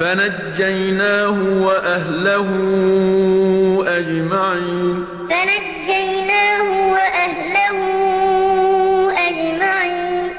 فنجيناه وأهله أجمعين. فنجيناه